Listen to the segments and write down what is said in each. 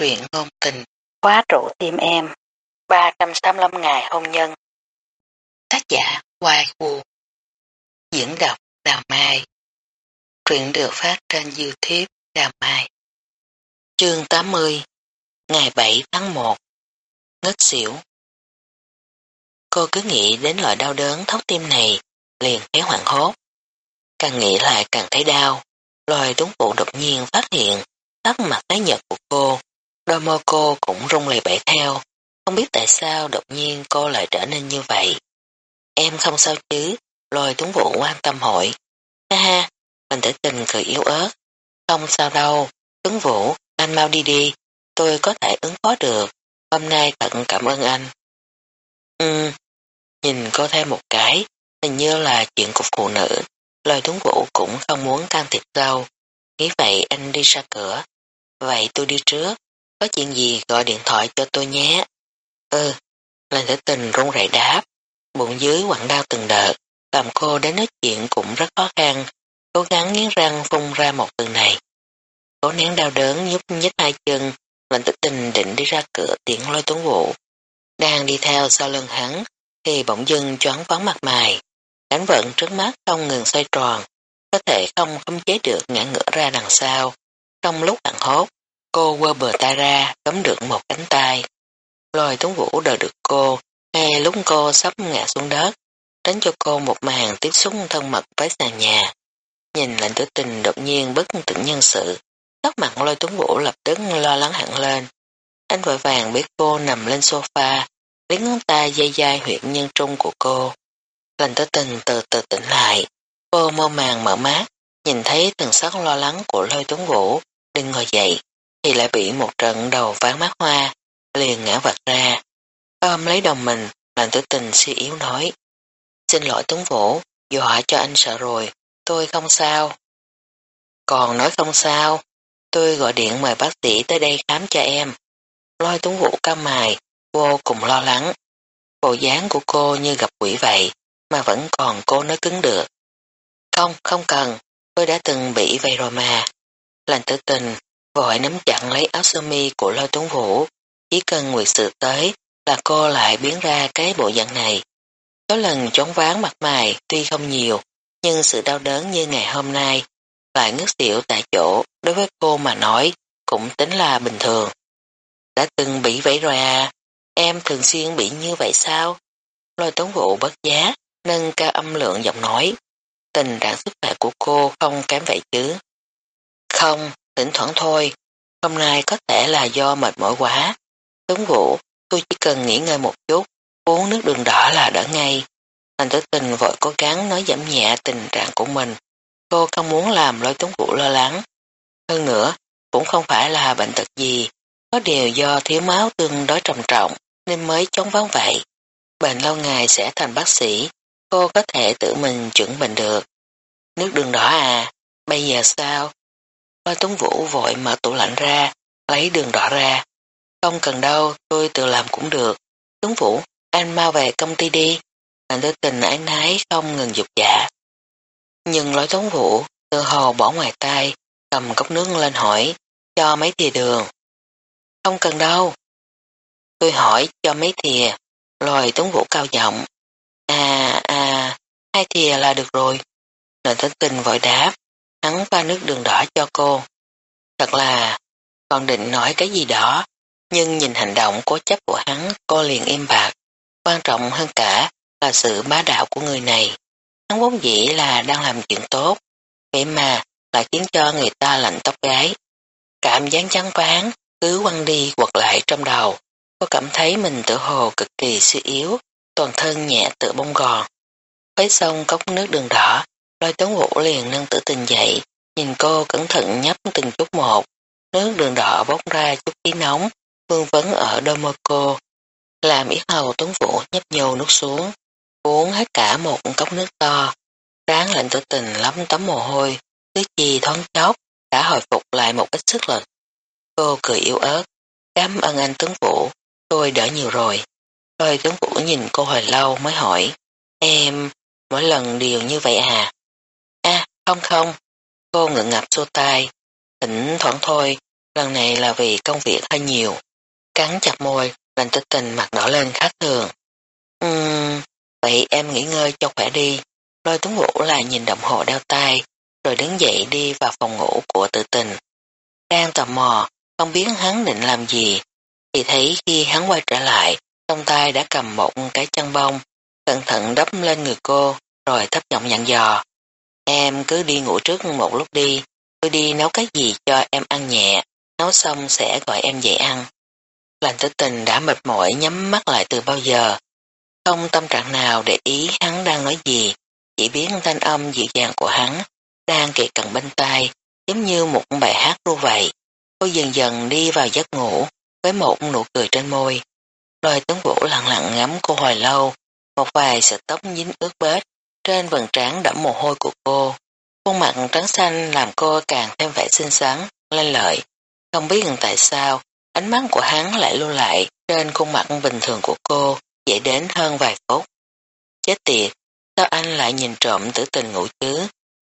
truyện ngôn tình, khóa trụ tim em, 385 ngày hôn nhân. Tác giả Hoài Vũ Diễn đọc Đào Mai Truyện được phát trên Youtube Đào Mai Chương 80 Ngày 7 tháng 1 Ngất xỉu Cô cứ nghĩ đến loại đau đớn thấu tim này liền thấy hoảng hốt. Càng nghĩ lại càng thấy đau. Loài tuấn phụ đột nhiên phát hiện sắc mặt tái nhật của cô. Đôi môi cô cũng rung lầy bẩy theo. Không biết tại sao đột nhiên cô lại trở nên như vậy. Em không sao chứ, lôi tuấn vũ quan tâm hỏi. Ha ha, mình tử tình cười yếu ớt. Không sao đâu, tuấn vũ, anh mau đi đi, tôi có thể ứng phó được. Hôm nay tận cảm ơn anh. Ừ, nhìn cô thêm một cái, hình như là chuyện của phụ nữ. Lôi tuấn vũ cũng không muốn can thiệp đâu. Nghĩ vậy anh đi ra cửa. Vậy tôi đi trước, có chuyện gì gọi điện thoại cho tôi nhé. Ừ, lần tử tình run rẩy đáp, bụng dưới quặn đau từng đợt, làm cô đến nói chuyện cũng rất khó khăn, cố gắng nghiến răng phun ra một từ này. Cố nén đau đớn nhúc nhích hai chân, Lan tử tình định đi ra cửa tiện lôi tuấn vũ. Đang đi theo sau lưng hắn, thì bỗng dưng choáng vắng mặt mày. Cảnh vận trước mắt không ngừng xoay tròn, có thể không khống chế được ngã ngửa ra đằng sau. Trong lúc bạn hốt, cô quơ bờ tay ra, cấm được một cánh tay. Lôi tuấn vũ đợi được cô, ngay lúc cô sắp ngã xuống đất, đánh cho cô một màn tiếp xúc thân mật với sàn nhà. Nhìn lạnh tử tình đột nhiên bất tỉnh nhân sự, tóc mặt lôi tuấn vũ lập tức lo lắng hẳn lên. Anh vội vàng biết cô nằm lên sofa, lấy ngón tay dây dai huyện nhân trung của cô. lạnh tử tình từ từ tỉnh lại, cô mơ màng mở mắt, nhìn thấy từng sắc lo lắng của lôi tuấn vũ, đừng ngồi dậy, thì lại bị một trận đầu ván mắt hoa, liền ngã vật ra. Ôm lấy đồng mình, Mạnh tử tình suy yếu nói. Xin lỗi tuấn vũ, dọa cho anh sợ rồi, tôi không sao. Còn nói không sao, tôi gọi điện mời bác sĩ tới đây khám cho em. Lôi tuấn vũ cao mài, vô cùng lo lắng. Bộ dáng của cô như gặp quỷ vậy, mà vẫn còn cô nói cứng được. Không, không cần, tôi đã từng bị vậy rồi mà. Lành tử tình, vội nắm chặn lấy áo sơ mi của lôi tuấn vũ, chỉ cần nguyệt sự tới là cô lại biến ra cái bộ dạng này. Có lần chóng ván mặt mày tuy không nhiều, nhưng sự đau đớn như ngày hôm nay lại ngất xỉu tại chỗ đối với cô mà nói cũng tính là bình thường. Đã từng bị vậy rồi à, em thường xuyên bị như vậy sao? Lôi tuấn vũ bất giá, nâng cao âm lượng giọng nói. Tình trạng sức khỏe của cô không kém vậy chứ. Không, thỉnh thoảng thôi, hôm nay có thể là do mệt mỏi quá. Tuấn Vũ, tôi chỉ cần nghỉ ngơi một chút, uống nước đường đỏ là đỡ ngay. Thành tử tình vội cố gắng nói giảm nhẹ tình trạng của mình. Cô không muốn làm lôi Tuấn Vũ lo lắng. Hơn nữa, cũng không phải là bệnh tật gì, có điều do thiếu máu tương đối trầm trọng nên mới chống vắng vậy. Bệnh lâu ngày sẽ thành bác sĩ, cô có thể tự mình chuẩn bệnh được. Nước đường đỏ à, bây giờ sao? Lôi Tuấn Vũ vội mở tủ lạnh ra, lấy đường đỏ ra. Không cần đâu, tôi tự làm cũng được. Tuấn Vũ, anh mau về công ty đi. Anh tới tình ái nái không ngừng dục dạ. Nhưng lối Tuấn Vũ, từ hồ bỏ ngoài tay, cầm cốc nước lên hỏi, cho mấy thìa đường. Không cần đâu. Tôi hỏi cho mấy thìa, rồi Tuấn Vũ cao giọng. À, à, hai thìa là được rồi. Nền tính tình vội đáp, hắn pha nước đường đỏ cho cô. Thật là, còn định nói cái gì đó, nhưng nhìn hành động cố chấp của hắn cô liền im bạc. Quan trọng hơn cả là sự bá đạo của người này. Hắn vốn dĩ là đang làm chuyện tốt, vậy mà lại khiến cho người ta lạnh tóc gái. Cảm giác chán ván cứ quăng đi quật lại trong đầu. Cô cảm thấy mình tự hồ cực kỳ suy yếu, toàn thân nhẹ tự bông gòn. Khuấy xong cốc nước đường đỏ, lôi tuấn vũ liền nâng tử tình dậy, nhìn cô cẩn thận nhấp từng chút một. Nước đường đỏ bốc ra chút khí nóng, vương vấn ở đôi môi cô. Làm yết hầu tuấn vũ nhấp nhô nước xuống, uống hết cả một cốc nước to. Ráng lạnh tử tình lắm tấm mồ hôi, tứ chi thoáng chốc, đã hồi phục lại một ít sức lực. Cô cười yếu ớt, cảm ơn anh tướng vũ, tôi đỡ nhiều rồi. lôi tướng vũ nhìn cô hồi lâu mới hỏi, em, mỗi lần đều như vậy à? Không không, cô ngượng ngập xua tay, thỉnh thoảng thôi, lần này là vì công việc hơi nhiều. Cắn chặt môi, lành tích tình mặt đỏ lên khác thường. Uhm, vậy em nghỉ ngơi cho khỏe đi. Lôi tuấn vũ lại nhìn đồng hồ đeo tay, rồi đứng dậy đi vào phòng ngủ của tự tình. Đang tò mò, không biết hắn định làm gì, thì thấy khi hắn quay trở lại, trong tay đã cầm một cái chân bông, cẩn thận đắp lên người cô, rồi thấp giọng nhặn dò. Em cứ đi ngủ trước một lúc đi, tôi đi nấu cái gì cho em ăn nhẹ, nấu xong sẽ gọi em dậy ăn. Lành tử tình đã mệt mỏi nhắm mắt lại từ bao giờ, không tâm trạng nào để ý hắn đang nói gì, chỉ biết thanh âm dịu dàng của hắn đang kề cận bên tai, giống như một bài hát ru vậy. Cô dần dần đi vào giấc ngủ với một nụ cười trên môi. Lôi tướng vũ lặng lặng ngắm cô hồi lâu, một vài sợi tóc dính ướt bết trên vầng trán đẫm mồ hôi của cô. Khuôn mặt trắng xanh làm cô càng thêm vẻ xinh xắn, lên lợi. Không biết tại sao, ánh mắt của hắn lại lưu lại trên khuôn mặt bình thường của cô, dễ đến hơn vài phút. Chết tiệt, sao anh lại nhìn trộm tử tình ngủ chứ?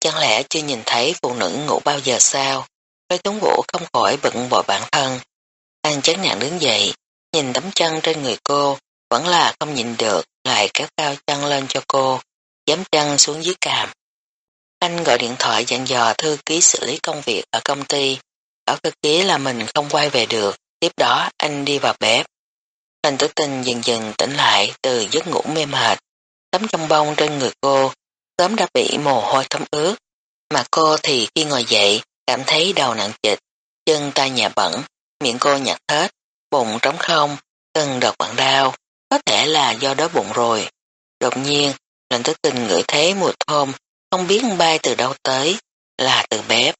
Chẳng lẽ chưa nhìn thấy phụ nữ ngủ bao giờ sao? Lôi tuấn vũ không khỏi bận bội bản thân. Anh chán nản đứng dậy, nhìn tấm chân trên người cô, vẫn là không nhìn được, lại kéo cao chân lên cho cô, dám chân xuống dưới càm. Anh gọi điện thoại dặn dò thư ký xử lý công việc ở công ty, bảo thư ký là mình không quay về được, tiếp đó anh đi vào bếp. Hình tử tình dần dần tỉnh lại từ giấc ngủ mê mệt, tấm trong bông trên người cô sớm đã bị mồ hôi thấm ướt, mà cô thì khi ngồi dậy cảm thấy đầu nặng trịch, chân tay nhà bẩn, miệng cô nhạt hết, bụng trống không, từng đợt bạn đau, có thể là do đói bụng rồi. Đột nhiên, Lần tứ tình ngửi thấy mùi thơm, không biết bay từ đâu tới, là từ bếp.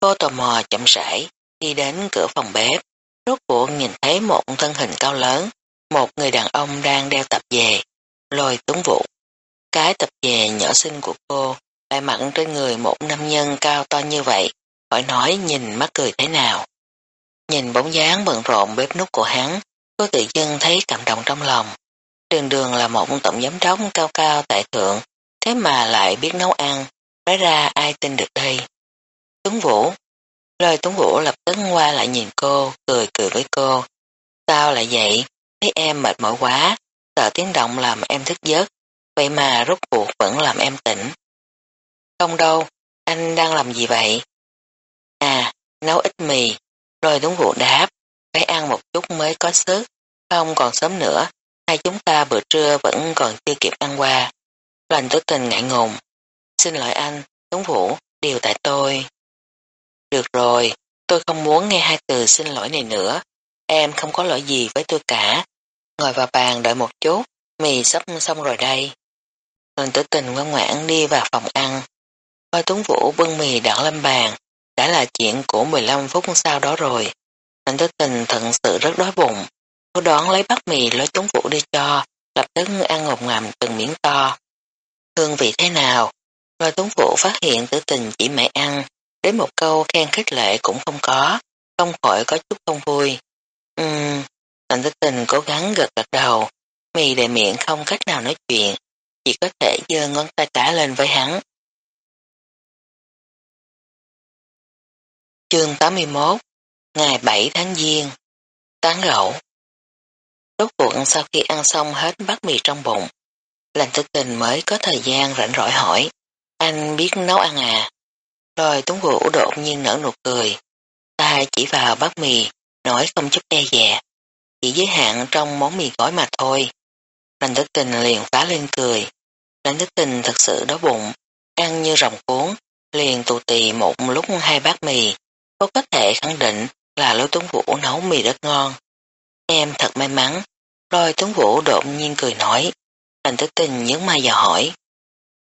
Cô tò mò chậm rãi, đi đến cửa phòng bếp, rốt cuộc nhìn thấy một thân hình cao lớn, một người đàn ông đang đeo tập về, lôi tuấn vụ. Cái tập về nhỏ xinh của cô lại mặn trên người một nam nhân cao to như vậy, hỏi nói nhìn mắt cười thế nào. Nhìn bóng dáng bận rộn bếp nút của hắn, cô tự dưng thấy cảm động trong lòng. Đường đường là một tổng giám đốc cao cao tại thượng, thế mà lại biết nấu ăn, nói ra ai tin được đây. Tuấn Vũ Lời Tuấn Vũ lập tức qua lại nhìn cô, cười cười với cô. Sao lại vậy? Thấy em mệt mỏi quá, sợ tiếng động làm em thức giấc, vậy mà rốt cuộc vẫn làm em tỉnh. Không đâu, anh đang làm gì vậy? À, nấu ít mì, rồi Tuấn Vũ đáp, phải ăn một chút mới có sức, không còn sớm nữa, hai chúng ta bữa trưa vẫn còn chưa kịp ăn qua. Lành tử tình ngại ngùng. Xin lỗi anh, Tuấn Vũ, điều tại tôi. Được rồi, tôi không muốn nghe hai từ xin lỗi này nữa. Em không có lỗi gì với tôi cả. Ngồi vào bàn đợi một chút, mì sắp xong rồi đây. Lành tử tình ngoan ngoãn đi vào phòng ăn. Hoa Tuấn Vũ bưng mì đặt lên bàn, đã là chuyện của 15 phút sau đó rồi. Lành tử tình thật sự rất đói bụng. Cô đoán lấy bát mì lối Tuấn Vũ đi cho, lập tức ăn ngột ngầm từng miếng to. Hương vị thế nào? Lôi Tuấn Vũ phát hiện tử tình chỉ mẹ ăn, đến một câu khen khích lệ cũng không có, không khỏi có chút không vui. Ừm, Thành tử Tình cố gắng gật gật đầu, mì đầy miệng không cách nào nói chuyện, chỉ có thể giơ ngón tay cả lên với hắn. Chương 81 Ngày 7 tháng Giêng Tán gẫu Rốt cuộc sau khi ăn xong hết bát mì trong bụng, lành thức tình mới có thời gian rảnh rỗi hỏi, anh biết nấu ăn à? Rồi Tuấn Vũ đột nhiên nở nụ cười, ta chỉ vào bát mì, nói không chút e dè, chỉ giới hạn trong món mì gói mà thôi. Lành thức tình liền phá lên cười, lành thức tình thật sự đói bụng, ăn như rồng cuốn, liền tù tì một lúc hai bát mì, có có thể khẳng định là lối Tuấn Vũ nấu mì rất ngon. Em thật may mắn, rồi Tuấn Vũ đột nhiên cười nói, lành Tử tình nhớ mai và hỏi.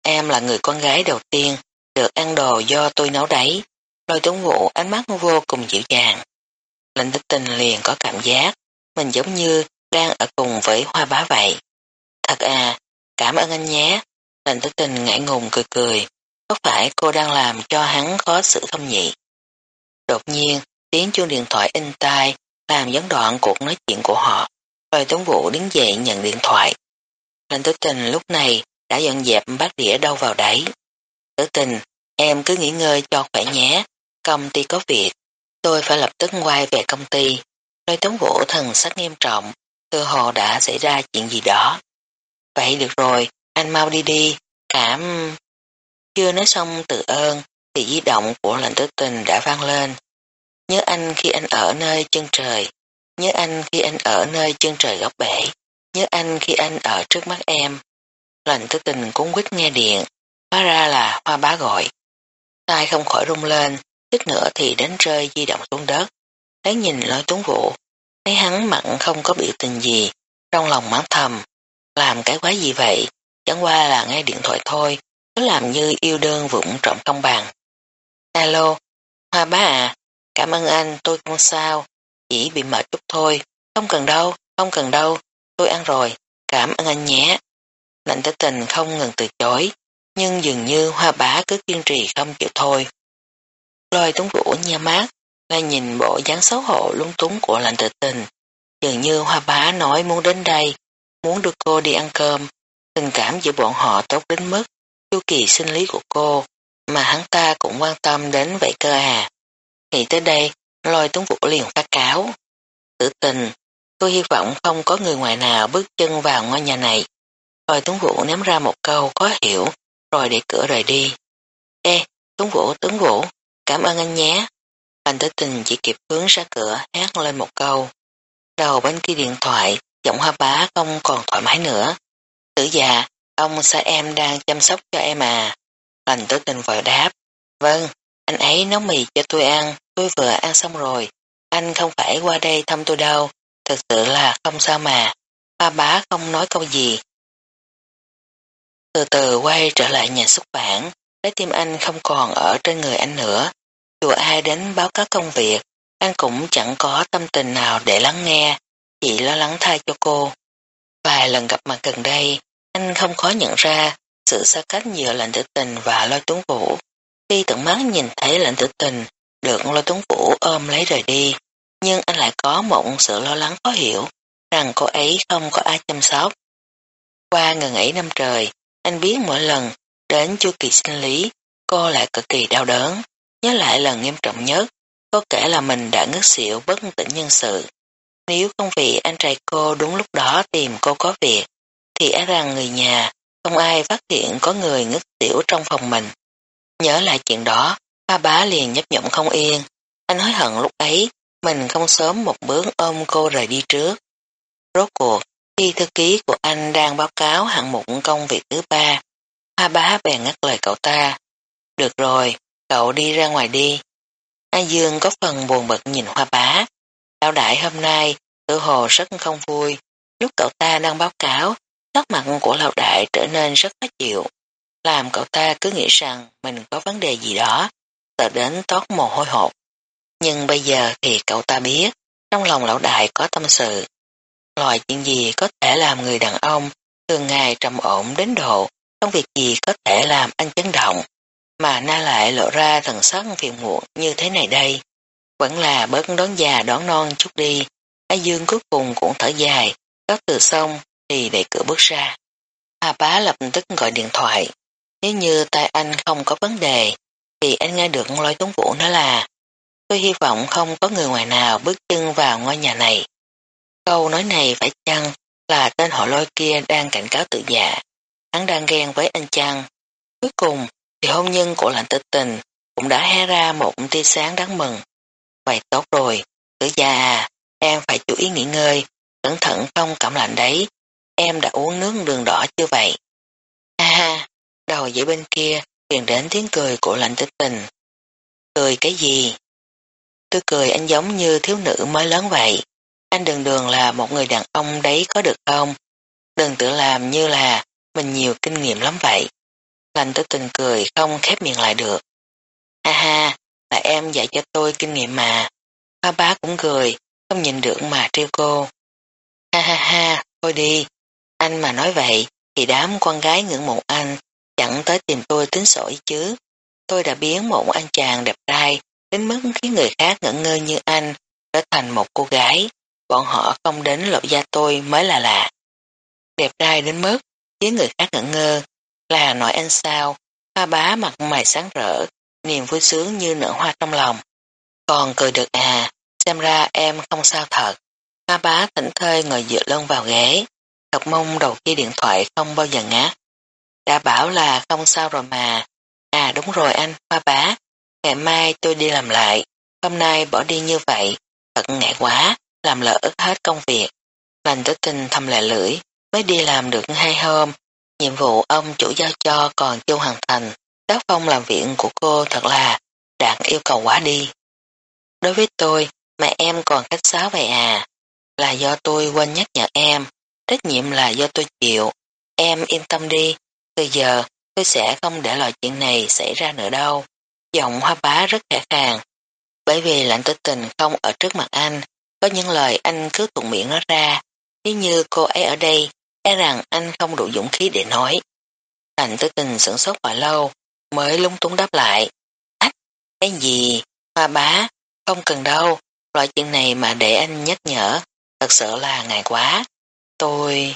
Em là người con gái đầu tiên được ăn đồ do tôi nấu đấy. Lôi tuấn vũ ánh mắt vô cùng dịu dàng. Lệnh Tử tình liền có cảm giác mình giống như đang ở cùng với hoa bá vậy. Thật à, cảm ơn anh nhé. Lệnh Tử tình ngại ngùng cười cười. Có phải cô đang làm cho hắn khó xử không nhỉ? Đột nhiên, tiếng chuông điện thoại in tai làm gián đoạn cuộc nói chuyện của họ. Rồi tuấn vũ đứng dậy nhận điện thoại. Lệnh tử tình lúc này đã dọn dẹp bát đĩa đâu vào đấy. Tử tình, em cứ nghỉ ngơi cho khỏe nhé, công ty có việc. Tôi phải lập tức quay về công ty. Lôi tống vũ thần sắc nghiêm trọng, tự hồ đã xảy ra chuyện gì đó. Vậy được rồi, anh mau đi đi, cảm... Chưa nói xong từ ơn, thì di động của lệnh tử tình đã vang lên. Nhớ anh khi anh ở nơi chân trời, nhớ anh khi anh ở nơi chân trời góc bể, nhớ anh khi anh ở trước mắt em. Lệnh tư tình cũng quýt nghe điện, hóa ra là hoa bá gọi. Tai không khỏi rung lên, chút nữa thì đánh rơi di động xuống đất. Thấy nhìn lối tuấn vũ, thấy hắn mặn không có biểu tình gì, trong lòng mắng thầm. Làm cái quái gì vậy, chẳng qua là nghe điện thoại thôi, cứ làm như yêu đương vụng trộm công bằng. Alo, Hoa bá à, cảm ơn anh, tôi không sao, chỉ bị mệt chút thôi, không cần đâu, không cần đâu, tôi ăn rồi, cảm ơn anh nhé. Lạnh tử tình không ngừng từ chối, nhưng dường như hoa bá cứ kiên trì không chịu thôi. Lôi tuấn vũ nha mát, lại nhìn bộ dáng xấu hổ lung túng của lạnh tử tình, dường như hoa bá nói muốn đến đây, muốn đưa cô đi ăn cơm, tình cảm giữa bọn họ tốt đến mức chu kỳ sinh lý của cô, mà hắn ta cũng quan tâm đến vậy cơ à. Nghĩ tới đây, lôi tuấn vũ liền phát cáo. Tử tình, tôi hy vọng không có người ngoài nào bước chân vào ngôi nhà này. Lôi tuấn vũ ném ra một câu khó hiểu, rồi để cửa rời đi. Ê, tuấn vũ, tuấn vũ, cảm ơn anh nhé. Anh tử tình chỉ kịp hướng ra cửa hát lên một câu. Đầu bên kia điện thoại, giọng hoa bá không còn thoải mái nữa. Tử già, ông xã em đang chăm sóc cho em à. Lành tử tình vội đáp. Vâng, anh ấy nấu mì cho tôi ăn, tôi vừa ăn xong rồi. Anh không phải qua đây thăm tôi đâu, thực sự là không sao mà. Ba bá không nói câu gì. Từ từ quay trở lại nhà xuất bản, trái tim anh không còn ở trên người anh nữa. Dù ai đến báo cáo công việc, anh cũng chẳng có tâm tình nào để lắng nghe, chỉ lo lắng thay cho cô. Vài lần gặp mặt gần đây, anh không khó nhận ra sự xa cách giữa lệnh tử tình và lo tuấn vũ. Khi tận mắt nhìn thấy lệnh tử tình được lôi tuấn vũ ôm lấy rời đi, nhưng anh lại có một sự lo lắng khó hiểu rằng cô ấy không có ai chăm sóc. Qua ngần ấy năm trời, anh biết mỗi lần đến chu kỳ sinh lý, cô lại cực kỳ đau đớn. Nhớ lại lần nghiêm trọng nhất, có kể là mình đã ngất xỉu bất tỉnh nhân sự. Nếu không vì anh trai cô đúng lúc đó tìm cô có việc, thì e rằng người nhà không ai phát hiện có người ngất xỉu trong phòng mình. Nhớ lại chuyện đó, ba bá liền nhấp nhộm không yên. Anh hối hận lúc ấy, mình không sớm một bước ôm cô rời đi trước. Rốt cuộc, khi thư ký của anh đang báo cáo hạng mục công việc thứ ba, ba bá bèn ngắt lời cậu ta. Được rồi, cậu đi ra ngoài đi. A Dương có phần buồn bực nhìn hoa bá. Lão đại hôm nay, tự hồ rất không vui. Lúc cậu ta đang báo cáo, sắc mặt của lão đại trở nên rất khó chịu. Làm cậu ta cứ nghĩ rằng mình có vấn đề gì đó, sợ đến toát mồ hôi hột. Nhưng bây giờ thì cậu ta biết, trong lòng lão đại có tâm sự. Loài chuyện gì có thể làm người đàn ông thường ngày trầm ổn đến độ, trong việc gì có thể làm anh chấn động mà na lại lộ ra thần sắc phiền muộn như thế này đây. Vẫn là bớt đón già đón non chút đi, A Dương cuối cùng cũng thở dài, cáo từ xong thì đẩy cửa bước ra. A bá lập tức gọi điện thoại, nếu như tay anh không có vấn đề, thì anh nghe được lối tuấn vũ nói là tôi hy vọng không có người ngoài nào bước chân vào ngôi nhà này. Câu nói này phải chăng là tên họ lôi kia đang cảnh cáo tự dạ, hắn đang ghen với anh chăng. Cuối cùng, thì hôn nhân của lạnh tự tình cũng đã hé ra một tia sáng đáng mừng. Vậy tốt rồi, tử già à, em phải chú ý nghỉ ngơi, cẩn thận không cảm lạnh đấy, em đã uống nước đường đỏ chưa vậy? Đầu dãy bên kia truyền đến tiếng cười của lạnh tử tình. Cười cái gì? Tôi cười anh giống như thiếu nữ mới lớn vậy. Anh đường đường là một người đàn ông đấy có được không? Đừng tự làm như là mình nhiều kinh nghiệm lắm vậy. Lành tử tình cười không khép miệng lại được. Ha ha, là em dạy cho tôi kinh nghiệm mà. Ba bá cũng cười, không nhìn được mà trêu cô. Ha ha ha, thôi đi. Anh mà nói vậy, thì đám con gái ngưỡng mộ anh, chẳng tới tìm tôi tính sổi chứ. Tôi đã biến một anh chàng đẹp trai, đến mức khiến người khác ngẩn ngơ như anh, trở thành một cô gái. Bọn họ không đến lộ ra tôi mới là lạ. Đẹp trai đến mức khiến người khác ngẩn ngơ, là nội anh sao, hoa bá mặt mày sáng rỡ, niềm vui sướng như nở hoa trong lòng. Còn cười được à, xem ra em không sao thật. Hoa bá thỉnh thơi ngồi dựa lưng vào ghế, cặp mông đầu kia điện thoại không bao giờ ngát. Đã bảo là không sao rồi mà. À đúng rồi anh, hoa bá, ngày mai tôi đi làm lại, hôm nay bỏ đi như vậy, thật ngại quá, làm lỡ hết công việc. Lành tới tình thầm lại lưỡi, mới đi làm được hai hôm, nhiệm vụ ông chủ giao cho còn chưa hoàn thành, tác phong làm việc của cô thật là đạt yêu cầu quá đi. Đối với tôi, mà em còn cách sáo vậy à, là do tôi quên nhắc nhở em, trách nhiệm là do tôi chịu, em yên tâm đi, từ giờ tôi sẽ không để loại chuyện này xảy ra nữa đâu. Giọng hoa bá rất khẽ khàng, bởi vì lạnh Tử tình không ở trước mặt anh, có những lời anh cứ thuận miệng nói ra, nếu như cô ấy ở đây, e rằng anh không đủ dũng khí để nói. Lạnh Tử tình sửng sốt hồi lâu, mới lung túng đáp lại. Ách, cái gì, hoa bá, không cần đâu, loại chuyện này mà để anh nhắc nhở, thật sự là ngại quá. Tôi...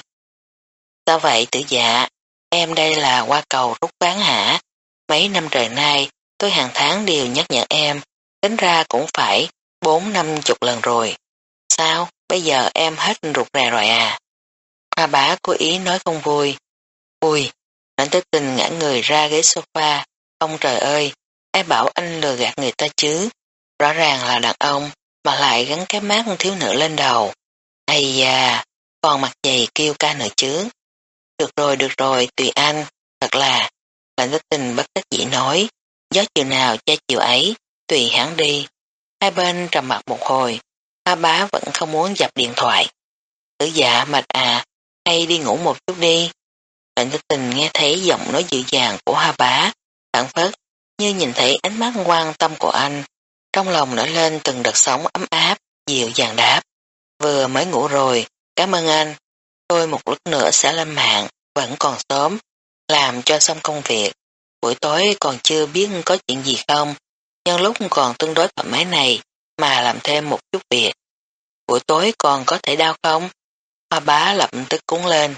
Sao vậy tử dạ, em đây là qua cầu rút ván hả? Mấy năm trời nay, tôi hàng tháng đều nhắc nhở em, tính ra cũng phải bốn năm chục lần rồi. Sao, bây giờ em hết rụt rè rồi à? Hoa bá cố ý nói không vui. Ui, anh tới tình ngã người ra ghế sofa. Ông trời ơi, ai bảo anh lừa gạt người ta chứ? Rõ ràng là đàn ông, mà lại gắn cái mát thiếu nữ lên đầu. Ây da, còn mặt dày kêu ca nữa chứ. Được rồi, được rồi, tùy anh, thật là, Mạnh tích tình bất đắc dĩ nói, gió chiều nào che chiều ấy, tùy hắn đi. Hai bên trầm mặt một hồi, hoa bá vẫn không muốn dập điện thoại. Tử dạ mệt à, hay đi ngủ một chút đi. Mạnh tích tình nghe thấy giọng nói dịu dàng của hoa bá, phản phất, như nhìn thấy ánh mắt quan tâm của anh, trong lòng nổi lên từng đợt sóng ấm áp, dịu dàng đáp. Vừa mới ngủ rồi, cảm ơn anh. Tôi một lúc nữa sẽ lên mạng, vẫn còn sớm, làm cho xong công việc. Buổi tối còn chưa biết có chuyện gì không, nhân lúc còn tương đối thoải mái này mà làm thêm một chút việc. Buổi tối còn có thể đau không? Hoa bá lập tức cúng lên.